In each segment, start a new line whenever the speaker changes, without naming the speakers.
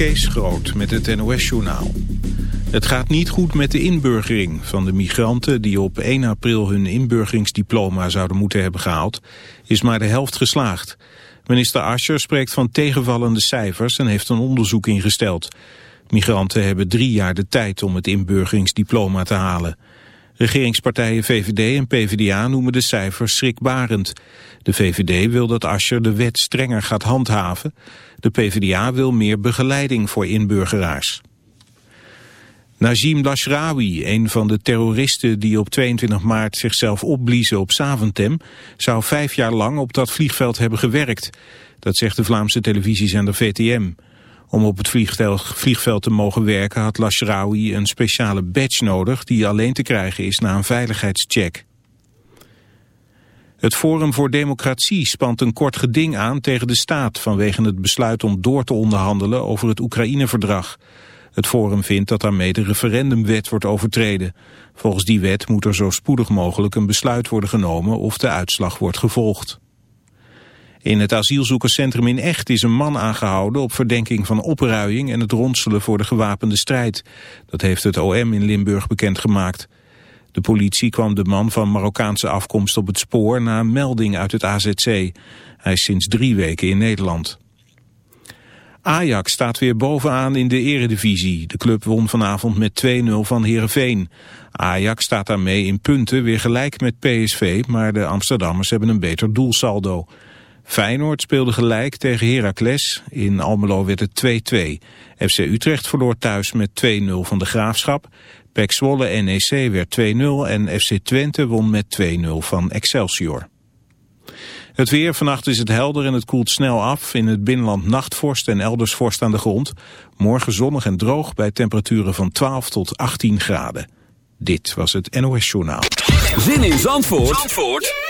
Kees Groot met het NOS-journaal. Het gaat niet goed met de inburgering van de migranten die op 1 april hun inburgeringsdiploma zouden moeten hebben gehaald, is maar de helft geslaagd. Minister Ascher spreekt van tegenvallende cijfers en heeft een onderzoek ingesteld. Migranten hebben drie jaar de tijd om het inburgeringsdiploma te halen. Regeringspartijen VVD en PvdA noemen de cijfers schrikbarend. De VVD wil dat Ascher de wet strenger gaat handhaven. De PvdA wil meer begeleiding voor inburgeraars. Najim Lashrawi, een van de terroristen die op 22 maart zichzelf opbliezen op Saventem, zou vijf jaar lang op dat vliegveld hebben gewerkt. Dat zegt de Vlaamse televisiezender VTM. Om op het vliegveld te mogen werken had Lashrawi een speciale badge nodig die alleen te krijgen is na een veiligheidscheck. Het Forum voor Democratie spant een kort geding aan tegen de staat vanwege het besluit om door te onderhandelen over het Oekraïne-verdrag. Het Forum vindt dat daarmee de referendumwet wordt overtreden. Volgens die wet moet er zo spoedig mogelijk een besluit worden genomen of de uitslag wordt gevolgd. In het asielzoekerscentrum in Echt is een man aangehouden op verdenking van opruiing en het ronselen voor de gewapende strijd. Dat heeft het OM in Limburg bekendgemaakt. De politie kwam de man van Marokkaanse afkomst op het spoor na een melding uit het AZC. Hij is sinds drie weken in Nederland. Ajax staat weer bovenaan in de eredivisie. De club won vanavond met 2-0 van Heerenveen. Ajax staat daarmee in punten weer gelijk met PSV, maar de Amsterdammers hebben een beter doelsaldo. Feyenoord speelde gelijk tegen Heracles. In Almelo werd het 2-2. FC Utrecht verloor thuis met 2-0 van de Graafschap. PEC Zwolle NEC werd 2-0 en FC Twente won met 2-0 van Excelsior. Het weer, vannacht is het helder en het koelt snel af. In het binnenland nachtvorst en elders vorst aan de grond. Morgen zonnig en droog bij temperaturen van 12 tot 18 graden. Dit was het NOS Journaal.
Zin in Zandvoort, Zandvoort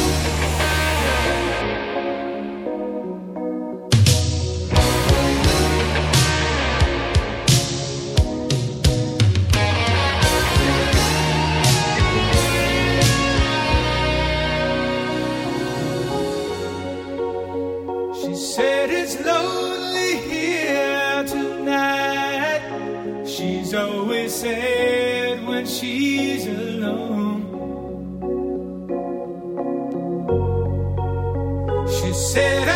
será.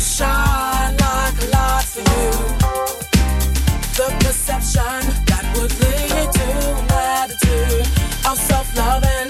shine like. The perception that would lead to an attitude of self-loving.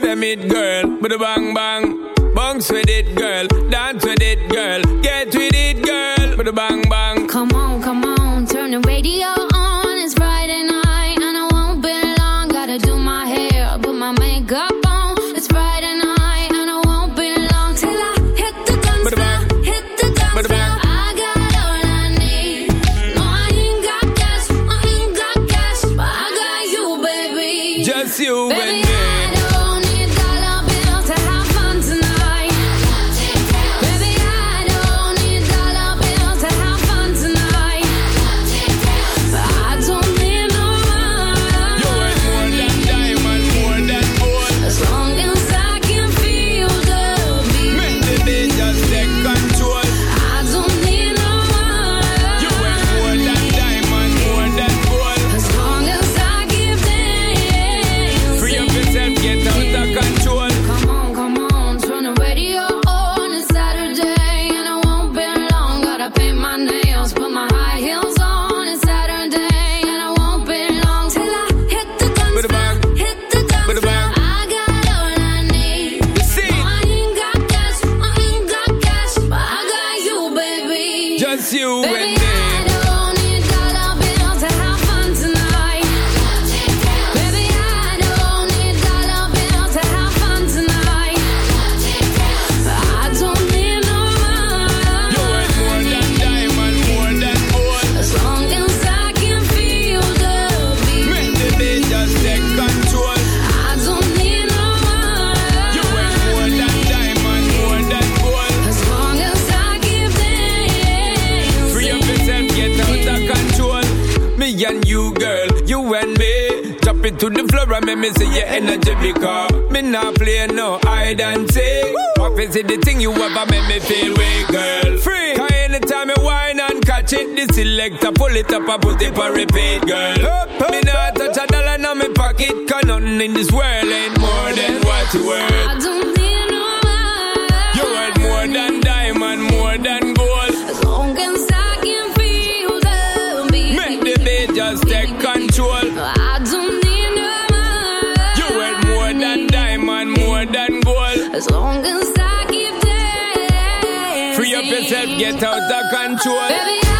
them it, girl. with the bang bang.
Free up yourself, get out of control.
Baby,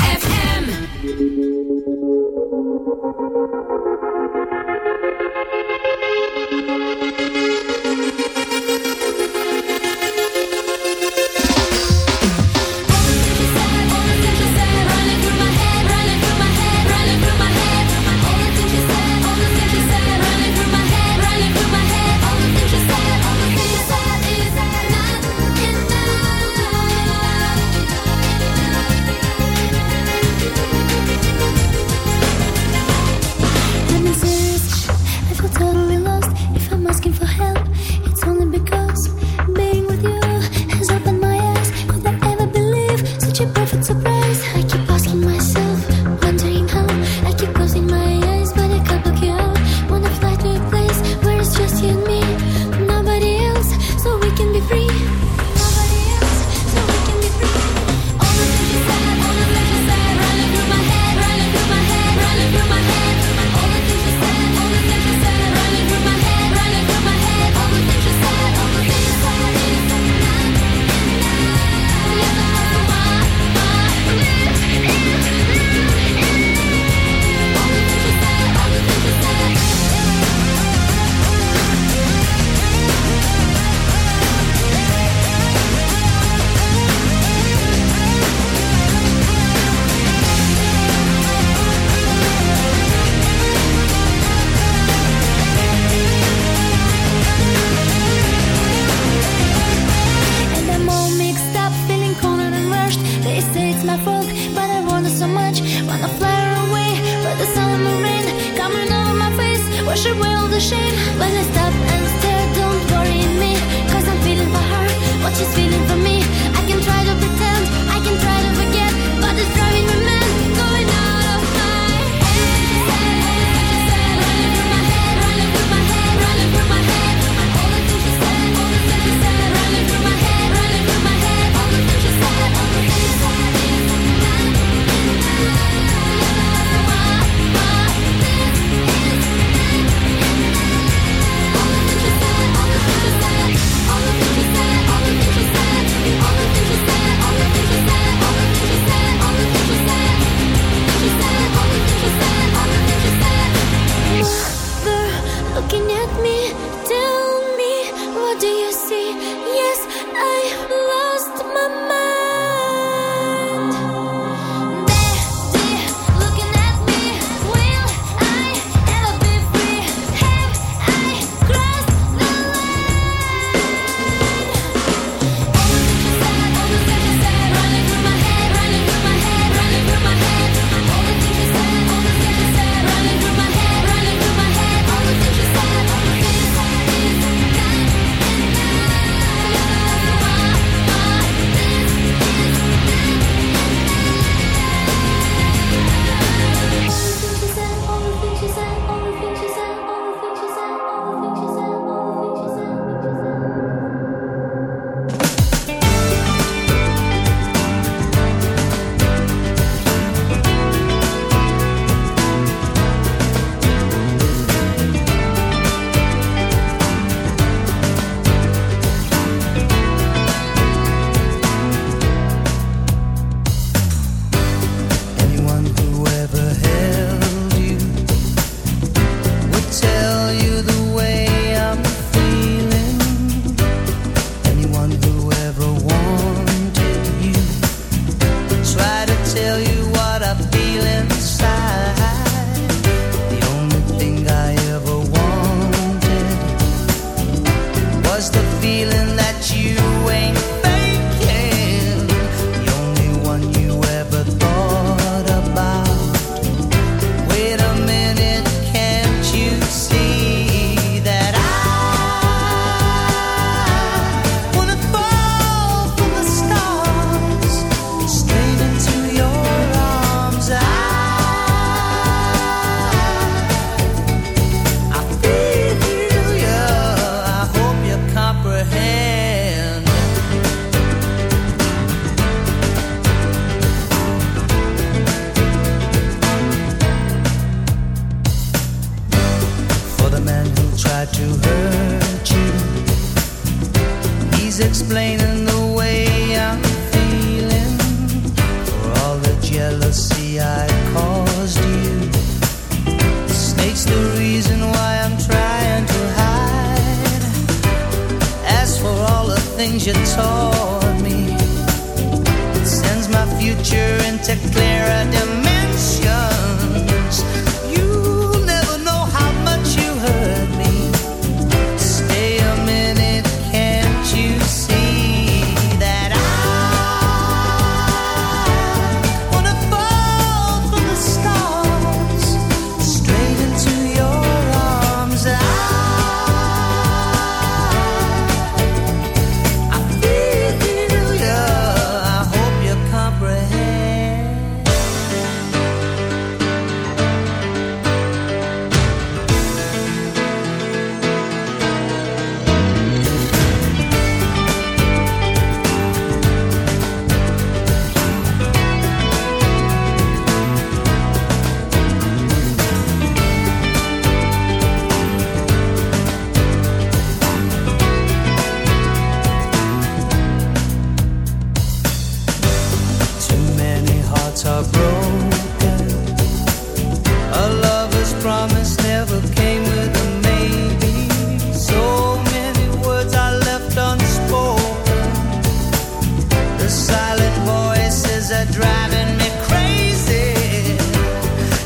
are driving me crazy.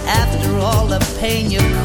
After all the pain you caused.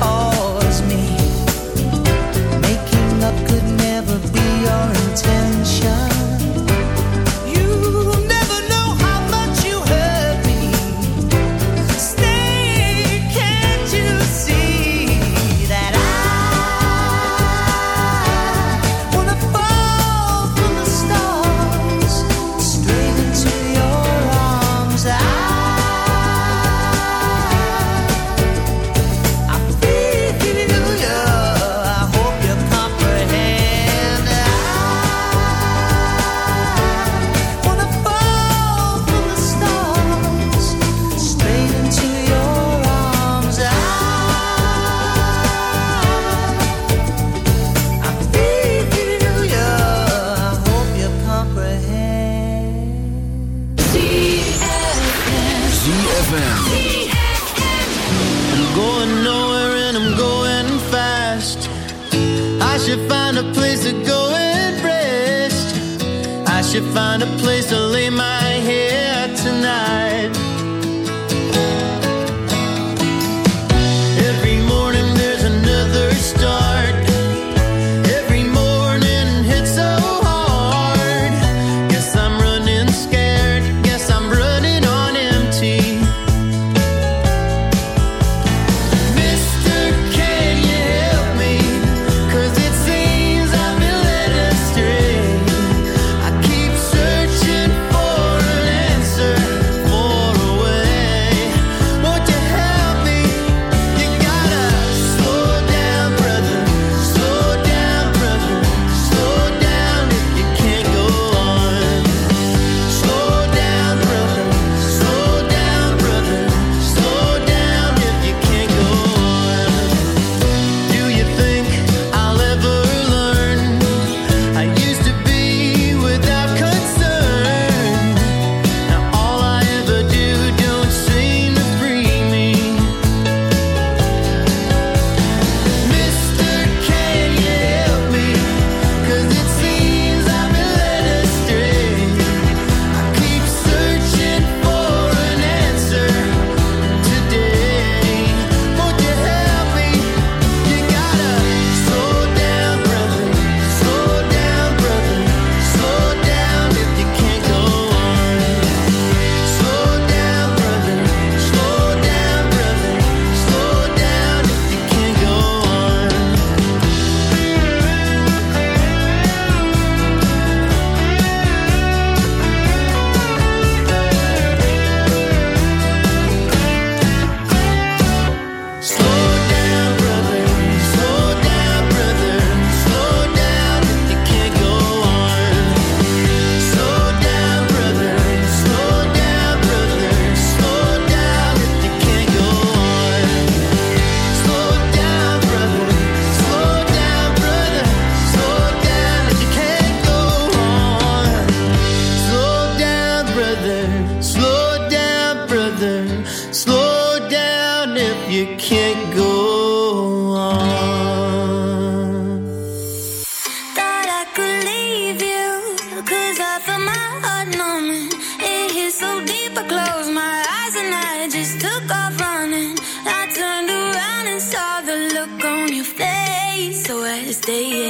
stay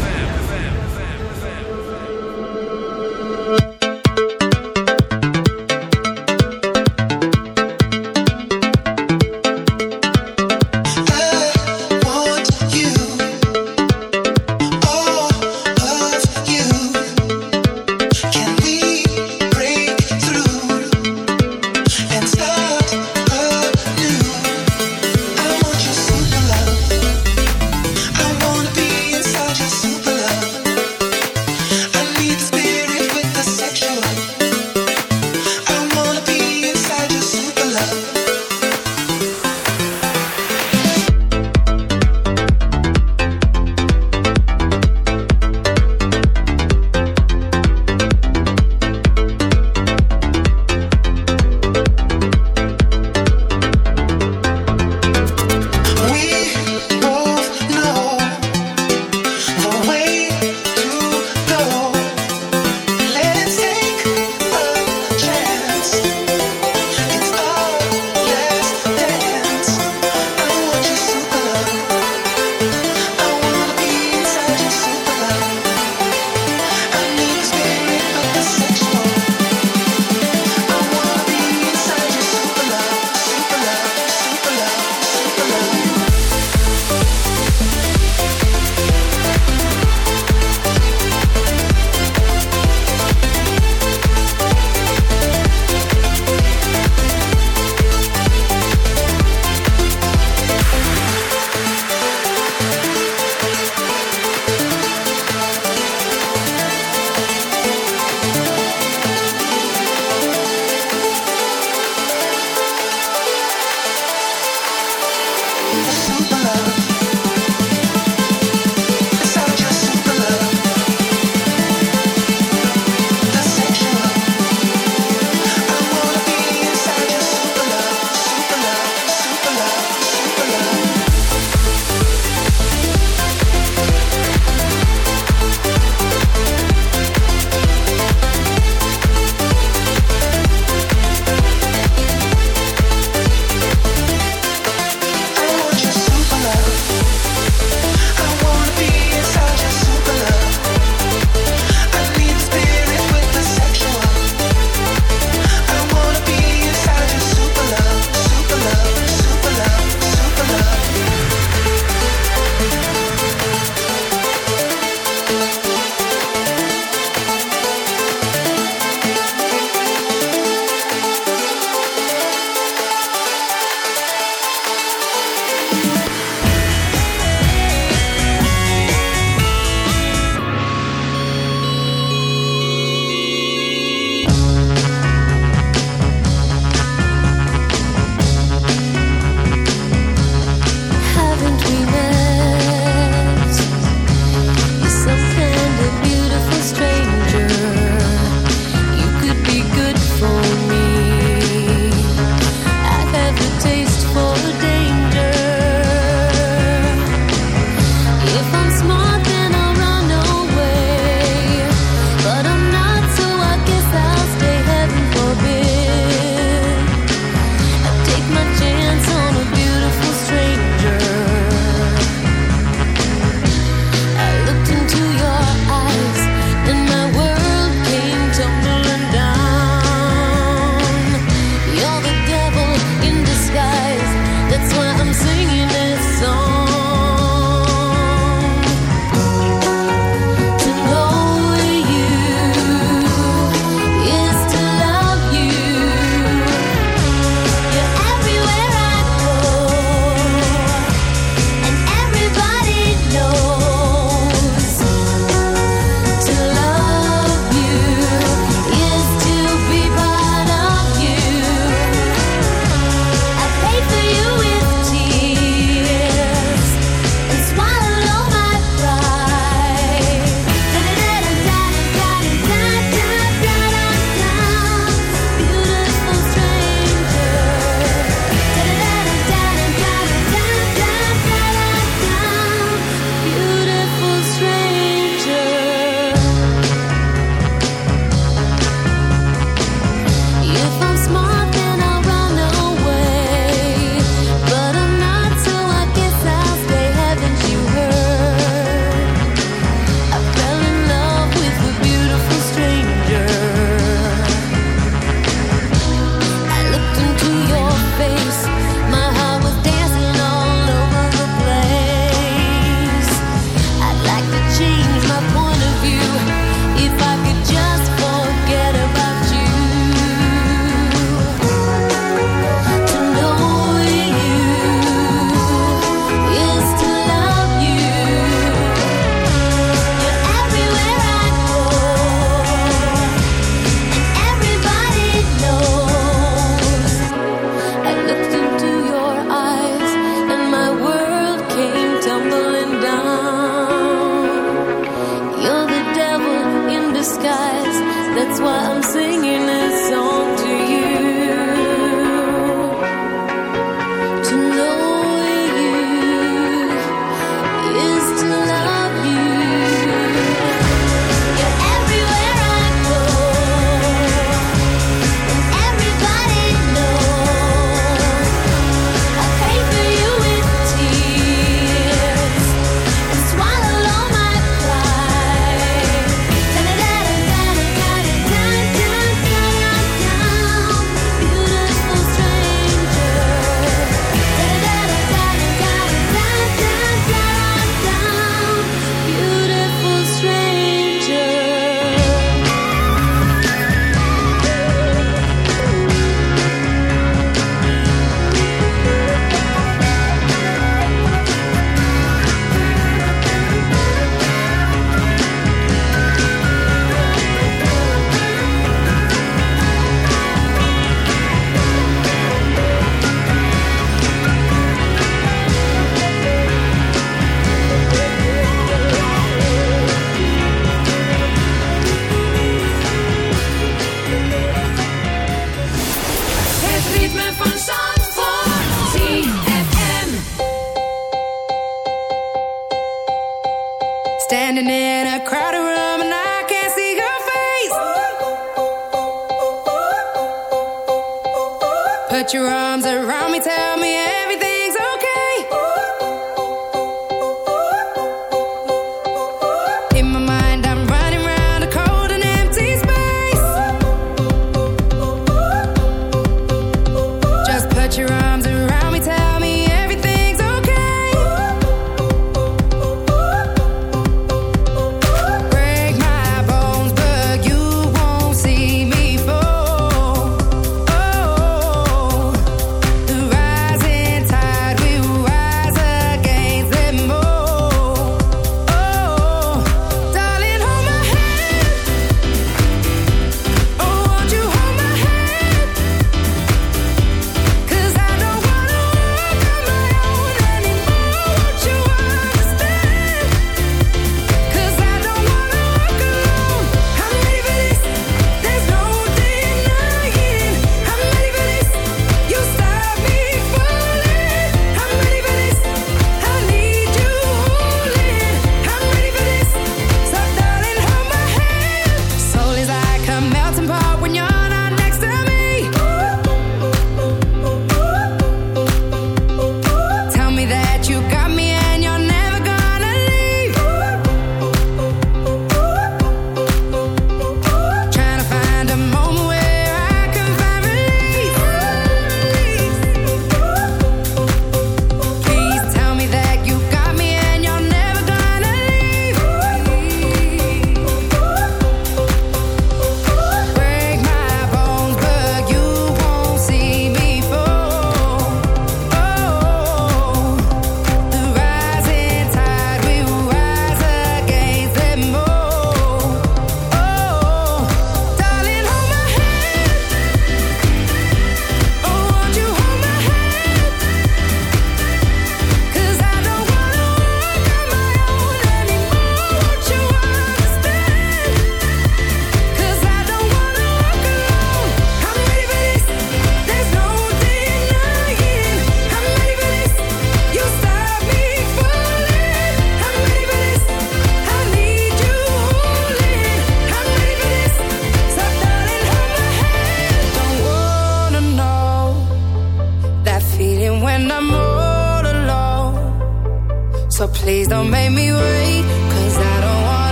you're on